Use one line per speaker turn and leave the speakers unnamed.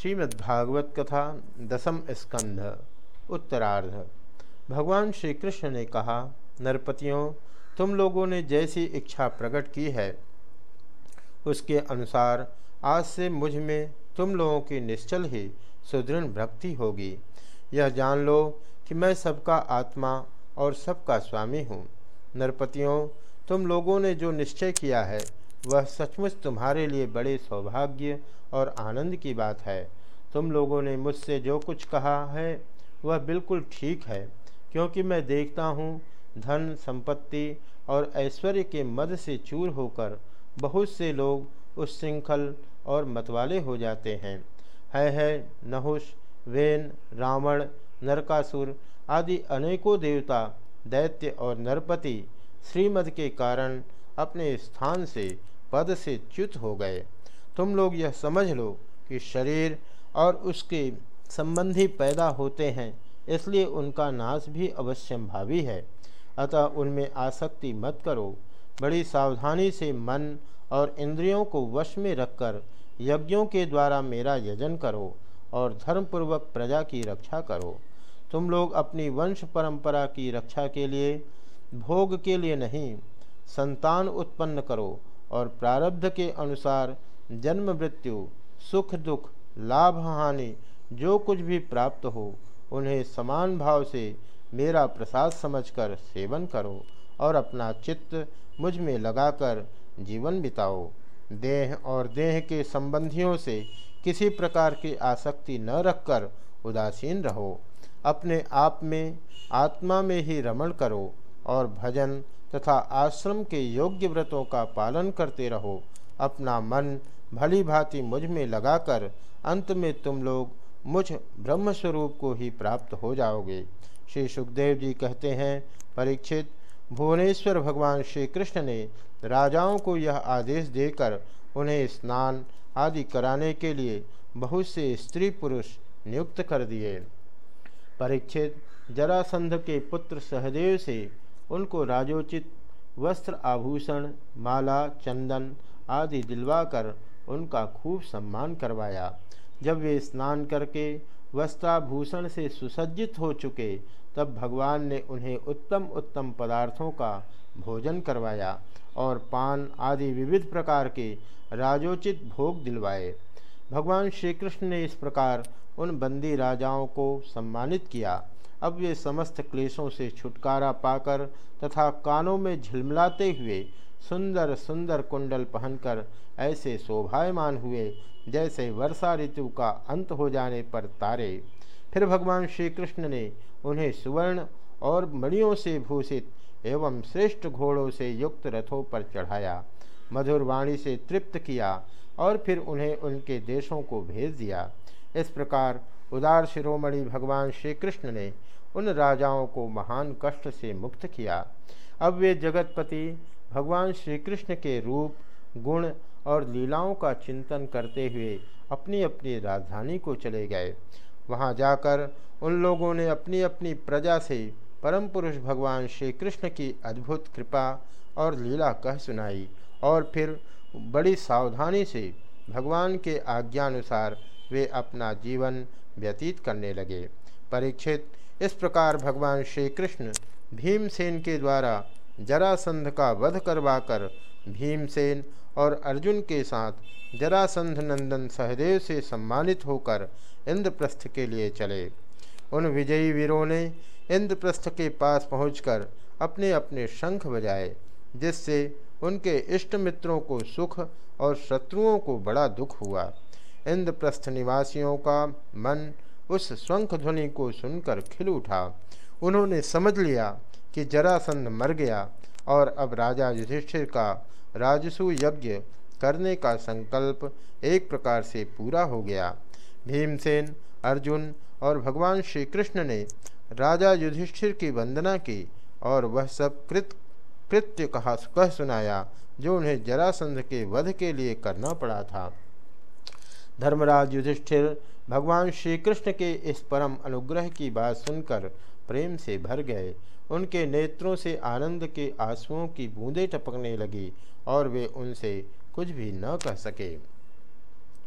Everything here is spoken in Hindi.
श्रीमद्भागवत कथा दसम स्कंध, उत्तरार्ध। भगवान श्री कृष्ण ने कहा, नरपतियों, तुम लोगों ने जैसी इच्छा प्रकट की है, उसके अनुसार आज से मुझमें तुम लोगों की निश्चल ही सुदृढ़ भक्ति होगी। यह जान लो कि मैं सबका आत्मा और सबका स्वामी हूँ। नरपतियों, तुम लोगों ने जो निश्चय किया है वह सचमुच तुम्हारे लिए बड़े सौभाग्य और आनंद की बात है। तुम लोगों ने मुझसे जो कुछ कहा है, वह बिल्कुल ठीक है, क्योंकि मैं देखता हूँ धन, संपत्ति और ऐश्वर्य के मद से चूर होकर बहुत से लोग उस श्रृंखल और मतवाले हो जाते हैं। है है, नहुष, वेन, रावण, नरकासुर आदि अनेकों देवता, दैत्य और नरपति श्रीमद के कारण अपने स्थान से पद से च्युत हो गए। तुम लोग यह समझ लो कि शरीर और उसके संबंधी पैदा होते हैं, इसलिए उनका नाश भी अवश्यंभावी है। अतः उनमें आसक्ति मत करो। बड़ी सावधानी से मन और इंद्रियों को वश में रखकर यज्ञों के द्वारा मेरा यजन करो और धर्मपूर्वक प्रजा की रक्षा करो। तुम लोग अपनी वंश परंपरा की रक्षा के लिए, भोग के लिए नहीं संतान उत्पन्न करो और प्रारब्ध के अनुसार जन्म मृत्यु, सुख दुख, लाभ हानि, जो कुछ भी प्राप्त हो, उन्हें समान भाव से मेरा प्रसाद समझकर सेवन करो और अपना चित्त मुझमें लगाकर जीवन बिताओ। देह और देह के संबंधियों से किसी प्रकार की आसक्ति न रखकर उदासीन रहो। अपने आप में, आत्मा में ही रमण करो और भजन तथा आश्रम के योग्य व्रतों का पालन करते रहो। अपना मन भली भांति मुझमें लगाकर अंत में तुम लोग मुझ ब्रह्मस्वरूप को ही प्राप्त हो जाओगे। श्री सुखदेव जी कहते हैं, परीक्षित, भुवनेश्वर भगवान श्री कृष्ण ने राजाओं को यह आदेश देकर उन्हें स्नान आदि कराने के लिए बहुत से स्त्री पुरुष नियुक्त कर दिए। परीक्षित, जरासंध के पुत्र सहदेव से उनको राजोचित वस्त्र, आभूषण, माला, चंदन आदि दिलवाकर उनका खूब सम्मान करवाया। जब वे स्नान करके वस्त्राभूषण से सुसज्जित हो चुके, तब भगवान ने उन्हें उत्तम उत्तम पदार्थों का भोजन करवाया और पान आदि विविध प्रकार के राजोचित भोग दिलवाए। भगवान श्री कृष्ण ने इस प्रकार उन बंदी राजाओं को सम्मानित किया। अब वे समस्त क्लेशों से छुटकारा पाकर तथा कानों में झिलमिलाते हुए सुंदर सुंदर कुंडल पहनकर ऐसे शोभायमान हुए, जैसे वर्षा ऋतु का अंत हो जाने पर तारे। फिर भगवान श्री कृष्ण ने उन्हें सुवर्ण और मणियों से भूषित एवं श्रेष्ठ घोड़ों से युक्त रथों पर चढ़ाया, मधुर वाणी से तृप्त किया और फिर उन्हें उनके देशों को भेज दिया। इस प्रकार उदार शिरोमणि भगवान श्री कृष्ण ने उन राजाओं को महान कष्ट से मुक्त किया। अब वे जगतपति भगवान श्री कृष्ण के रूप, गुण और लीलाओं का चिंतन करते हुए अपनी अपनी राजधानी को चले गए। वहाँ जाकर उन लोगों ने अपनी अपनी प्रजा से परम पुरुष भगवान श्री कृष्ण की अद्भुत कृपा और लीला कह सुनाई और फिर बड़ी सावधानी से भगवान के आज्ञानुसार वे अपना जीवन व्यतीत करने लगे। परीक्षित, इस प्रकार भगवान श्री कृष्ण भीमसेन के द्वारा जरासंध का वध करवाकर भीमसेन और अर्जुन के साथ जरासंध नंदन सहदेव से सम्मानित होकर इंद्रप्रस्थ के लिए चले। उन विजयी वीरों ने इंद्रप्रस्थ के पास पहुंचकर अपने अपने शंख बजाए, जिससे उनके इष्ट मित्रों को सुख और शत्रुओं को बड़ा दुख हुआ। इंद्रप्रस्थ निवासियों का मन उस शंख ध्वनि को सुनकर खिल उठा। उन्होंने समझ लिया कि जरासंध मर गया और अब राजा युधिष्ठिर का राजसु यज्ञ करने का संकल्प एक प्रकार से पूरा हो गया। भीमसेन, अर्जुन और भगवान श्री कृष्ण ने राजा युधिष्ठिर की वंदना की और वह सब कृत, कृत्य कहा, कह सुनाया जो उन्हें जरासंध के वध के लिए करना पड़ा था। धर्मराज युधिष्ठिर, भगवान श्री कृष्ण के इस परम अनुग्रह की बात सुनकर प्रेम से भर गए। उनके नेत्रों से आनंद के आंसुओं की बूंदें टपकने लगी और वे उनसे कुछ भी न कह सके।